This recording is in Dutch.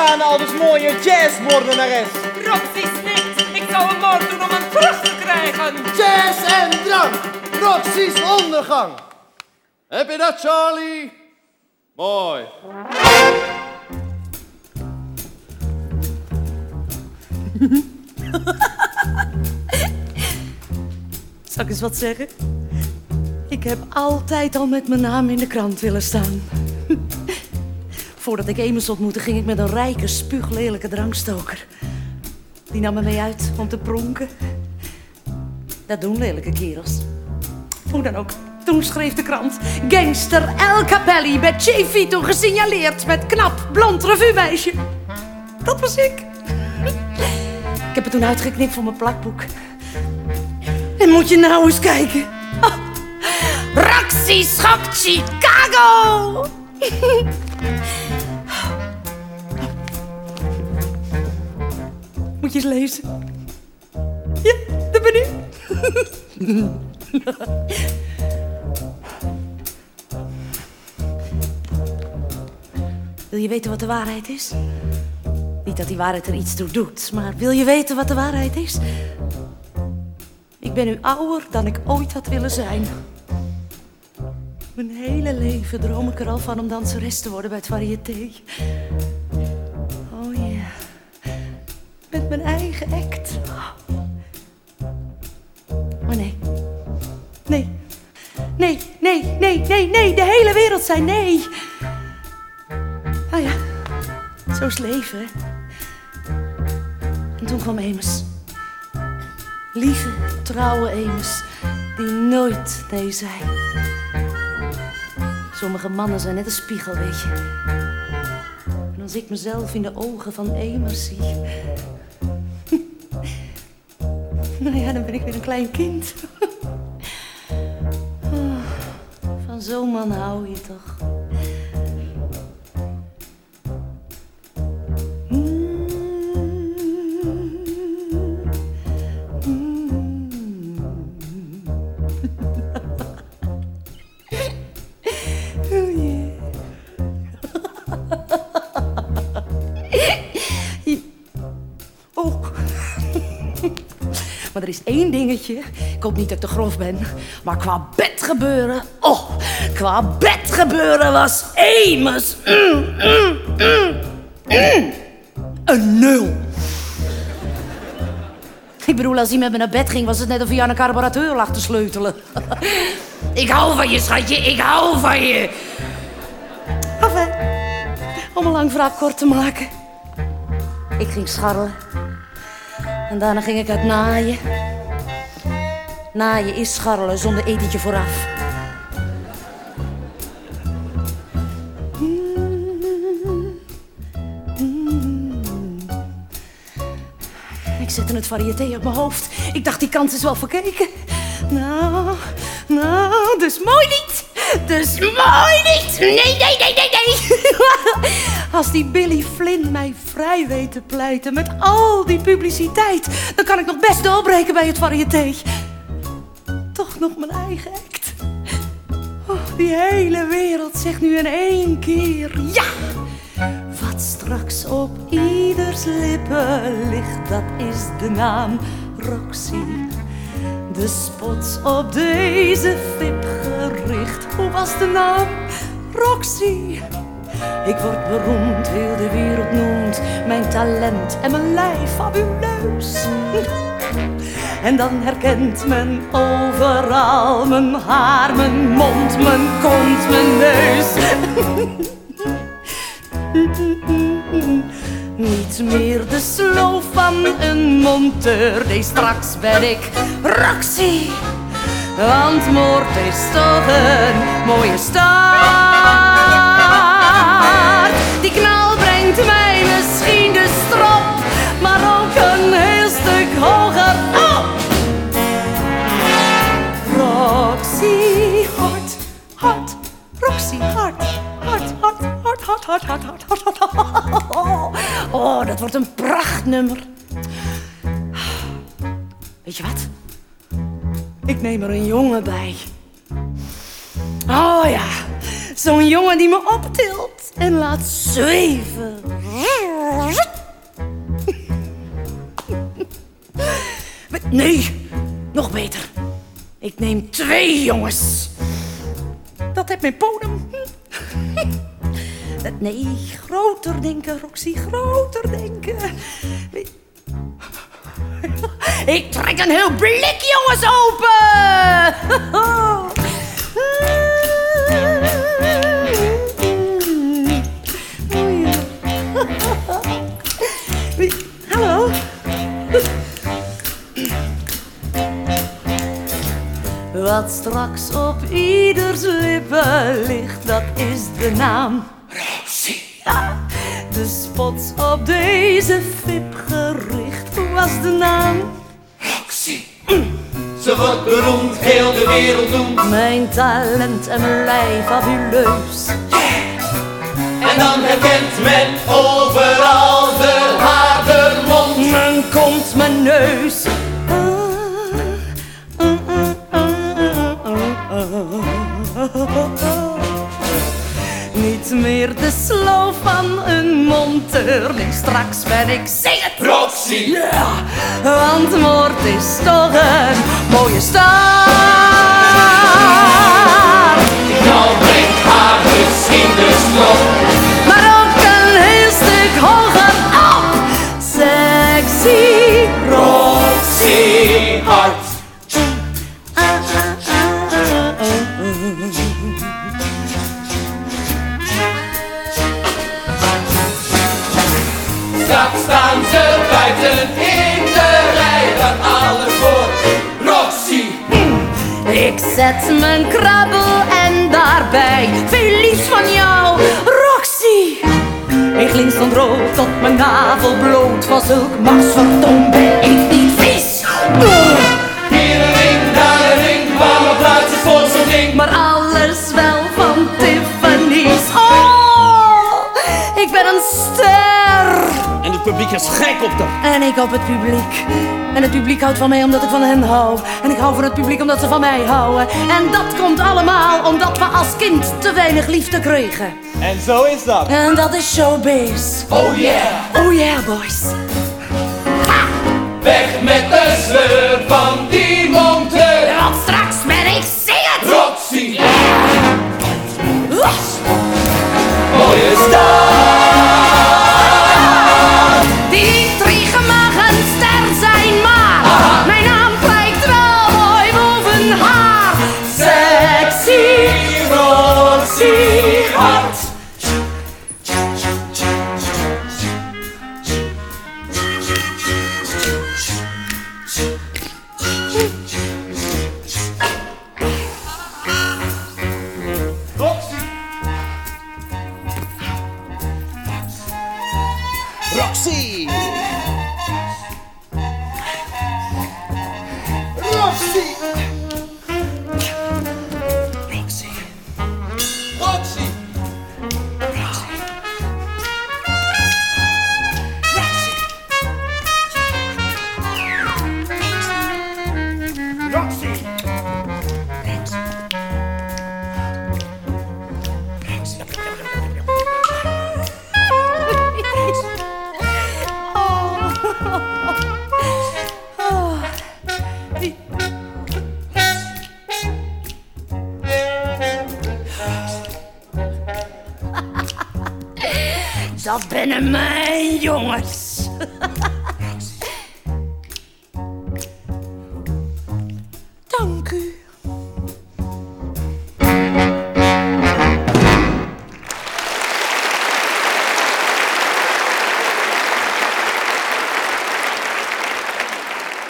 Al dus mooie jazzmoordenares. Roxy snikt. Ik zou een moord doen om hem terug te krijgen. Jazz en drank. Roxy's ondergang. Heb je dat, Charlie? Mooi. Zal ik eens wat zeggen? Ik heb altijd al met mijn naam in de krant willen staan. Voordat ik Emus ontmoette, ging ik met een rijke, spuuglelijke drankstoker. Die nam me mee uit om te pronken. Dat doen lelijke kerels. Hoe dan ook. Toen schreef de krant... Gangster El Capelli met Che Vito gesignaleerd... met knap, blond revuemeisje. Dat was ik. Ik heb het toen uitgeknipt voor mijn plakboek. En moet je nou eens kijken. Oh, Roxy Chicago! Eens lezen. Ja, dat ben ik. Wil je weten wat de waarheid is? Niet dat die waarheid er iets toe doet, maar wil je weten wat de waarheid is? Ik ben nu ouder dan ik ooit had willen zijn. Mijn hele leven droom ik er al van om danseres te worden bij het variété. Oh. Met mijn eigen act. Maar nee. Nee. Nee, nee, nee, nee, nee. De hele wereld zei nee. Ah ja. Zo is leven, hè. En toen kwam Emus. Lieve, trouwe Emus, die nooit nee zei. Sommige mannen zijn net een spiegel, weet je. En als ik mezelf in de ogen van Emus zie... nou ja, dan ben ik weer een klein kind. Oh, van zo'n man hou je toch. Er is één dingetje. Ik hoop niet dat ik te grof ben. Maar qua bedgebeuren. Oh, qua bedgebeuren was Emus. Mm, mm, mm. Een nul. Ik bedoel, als hij met me naar bed ging, was het net of hij aan een carburateur lag te sleutelen. ik hou van je, schatje. Ik hou van je. Enfin, om een lang verhaal kort te maken. Ik ging scharrelen. En daarna ging ik uit naaien. Naaien is scharrelen zonder etentje vooraf. Ik zette het variété op mijn hoofd. Ik dacht, die kans is wel verkeken. Nou, nou, dus mooi niet. Dus mooi niet. Nee, nee, nee, nee, nee. Als die Billy Flynn mij vrij weet te pleiten met al die publiciteit, dan kan ik nog best doorbreken bij het variété. Toch nog mijn eigen act. Oh, die hele wereld zegt nu in één keer ja. Wat straks op ieders lippen ligt, dat is de naam Roxy. De spot op deze vip gericht. Hoe was de naam? Roxy. Ik word beroemd, heel de wereld noemt mijn talent en mijn lijf fabuleus. En dan herkent men overal mijn haar, mijn mond, mijn kont, mijn neus. Niet meer de sloof van een monteur. Nee, straks ben ik Roxy. Want moord is toch een mooie start. Die knal brengt mij misschien de strop, maar ook een heel stuk hoger op. Roxy, hart, hart, Roxy, hart, hart, hart, hart, hart, hart, hart, hart, hart. Oh, dat wordt een prachtnummer. Weet je wat? Ik neem er een jongen bij. Oh ja, zo'n jongen die me optilt en laat zweven. Nee, nog beter. Ik neem twee jongens. Dat heb mijn podium. Nee, groter denken, Roxy, groter denken. Ik trek een heel blik, jongens, open! Hallo? Wat straks op ieders lippen ligt, dat is de naam. De spots op deze fip gericht, hoe was de naam? Roxy. Ze wordt beroemd, heel de wereld noemt. Mijn talent en mijn lijf fabuleus. En dan herkent men overal de havermond. Mijn kont, mijn neus. Nee, straks ben ik zing het. Roxy. Ja, want moord is toch een mooie start. Buiten in de rij waar alles voor Roxy. Ik zet mijn krabbel en daarbij veel liefs van jou, Roxy. Ik glinsterend rood tot mijn navel bloot van zulk masvertoon ben ik niet vies. Hier een ring, daar een ring, waar mijn plaats is voor zo'n ding. Maar alles wel van Tiffany's. Oh, ik ben een ster. En het publiek is gek op haar. En ik op het publiek. En het publiek houdt van mij omdat ik van hen hou. En ik hou van het publiek omdat ze van mij houden. En dat komt allemaal omdat we als kind te weinig liefde kregen. En zo is dat. En dat is showbiz. Oh yeah, Oh yeah, boys. Roxy. Binnen mijn jongens.